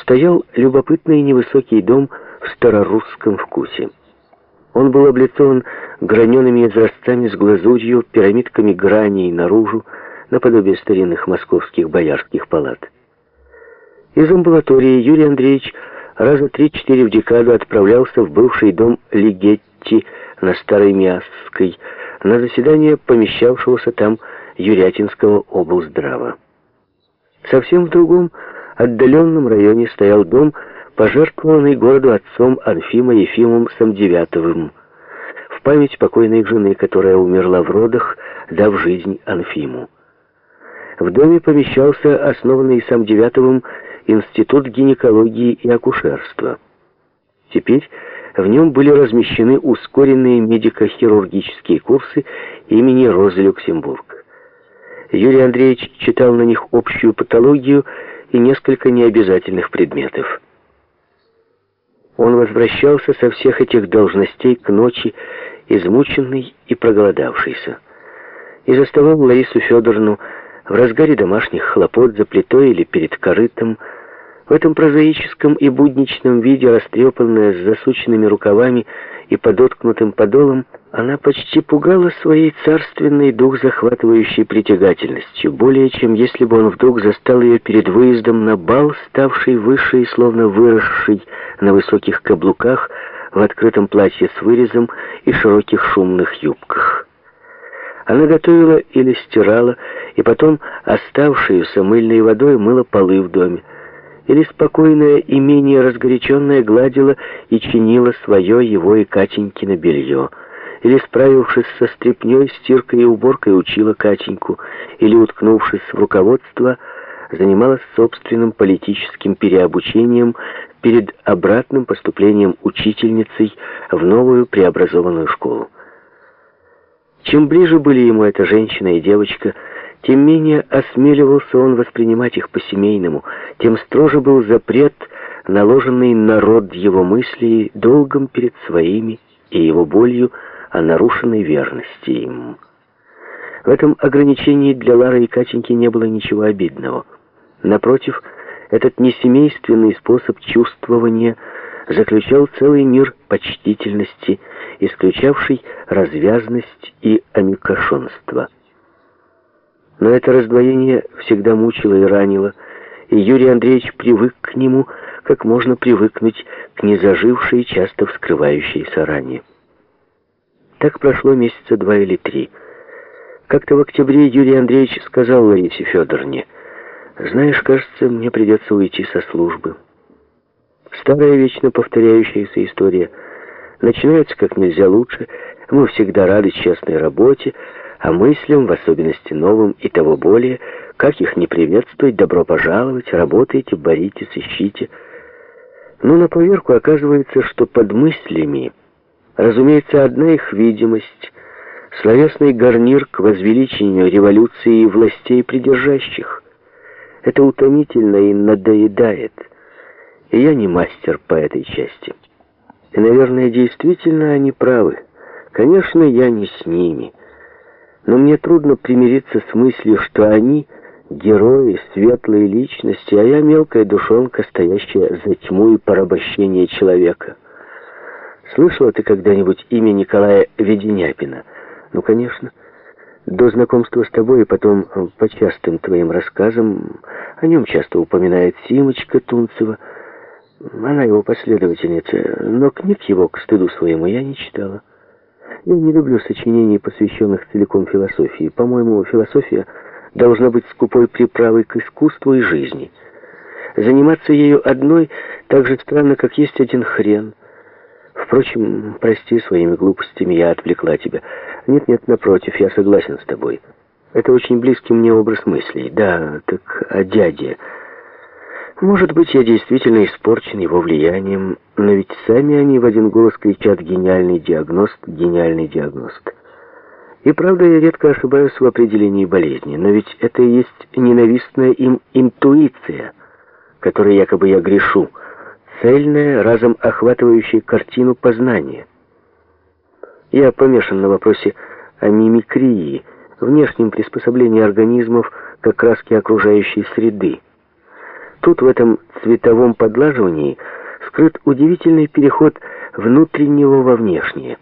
стоял любопытный невысокий дом в старорусском вкусе. Он был облицован гранеными изразцами с глазурью, пирамидками граней наружу, наподобие старинных московских боярских палат. Из амбулатории Юрий Андреевич раза три-четыре в декаду отправлялся в бывший дом Лигетти на Старой Мясской, на заседание помещавшегося там Юрятинского облздрава. Совсем в другом, отдаленном районе стоял дом, пожертвованный городу отцом Анфима Ефимом Самдевятовым, в память покойной жены, которая умерла в родах, дав жизнь Анфиму. В доме помещался основанный Самдевятовым Институт гинекологии и акушерства. Теперь в нем были размещены ускоренные медико-хирургические курсы имени Розы Люксембург. Юрий Андреевич читал на них общую патологию и несколько необязательных предметов. Он возвращался со всех этих должностей к ночи, измученный и проголодавшийся. И заставал Ларису Федоровну в разгаре домашних хлопот за плитой или перед корытом, в этом прозаическом и будничном виде, растрепанная с засученными рукавами и подоткнутым подолом, она почти пугала своей царственной дух захватывающей притягательностью, более чем если бы он вдруг застал ее перед выездом на бал, ставший выше и словно выросший на высоких каблуках, в открытом платье с вырезом и широких шумных юбках. Она готовила или стирала, и потом оставшуюся мыльной водой мыла полы в доме или спокойная и менее разгоряченная гладила и чинила свое, его и Катенькино белье, или, справившись со стряпней, стиркой и уборкой, учила Катеньку, или, уткнувшись в руководство, занималась собственным политическим переобучением перед обратным поступлением учительницей в новую преобразованную школу. Чем ближе были ему эта женщина и девочка, тем менее осмеливался он воспринимать их по-семейному, тем строже был запрет, наложенный на род его мыслей долгом перед своими и его болью о нарушенной верности им. В этом ограничении для Лары и Катеньки не было ничего обидного. Напротив, этот несемейственный способ чувствования заключал целый мир почтительности, исключавший развязность и амикошонство. Но это раздвоение всегда мучило и ранило, и Юрий Андреевич привык к нему, как можно привыкнуть к незажившей, часто вскрывающейся ране. Так прошло месяца два или три. Как-то в октябре Юрий Андреевич сказал Ларисе Федоровне, «Знаешь, кажется, мне придется уйти со службы». Старая, вечно повторяющаяся история начинается как нельзя лучше. Мы всегда рады честной работе, а мыслям, в особенности новым и того более, как их не приветствовать, добро пожаловать, работайте, боритесь, ищите. Но на поверку оказывается, что под мыслями, разумеется, одна их видимость, словесный гарнир к возвеличению революции и властей придержащих. Это утомительно и надоедает. И я не мастер по этой части. И, наверное, действительно они правы. Конечно, я не с ними но мне трудно примириться с мыслью, что они — герои, светлые личности, а я мелкая душонка, стоящая за тьму и порабощение человека. Слышала ты когда-нибудь имя Николая Веденяпина? Ну, конечно. До знакомства с тобой и потом по частым твоим рассказам о нем часто упоминает Симочка Тунцева. Она его последовательница, но книг его, к стыду своему, я не читала. Я не люблю сочинений, посвященных целиком философии. По-моему, философия должна быть скупой приправой к искусству и жизни. Заниматься ею одной так же странно, как есть один хрен. Впрочем, прости своими глупостями, я отвлекла тебя. Нет-нет, напротив, я согласен с тобой. Это очень близкий мне образ мыслей. Да, так о дяде... Может быть, я действительно испорчен его влиянием, но ведь сами они в один голос кричат «гениальный диагност, гениальный диагност». И правда, я редко ошибаюсь в определении болезни, но ведь это и есть ненавистная им интуиция, которой якобы я грешу, цельная, разом охватывающая картину познания. Я помешан на вопросе о мимикрии, внешнем приспособлении организмов к окраске окружающей среды. Тут, в этом цветовом подлаживании, скрыт удивительный переход внутреннего во внешнее.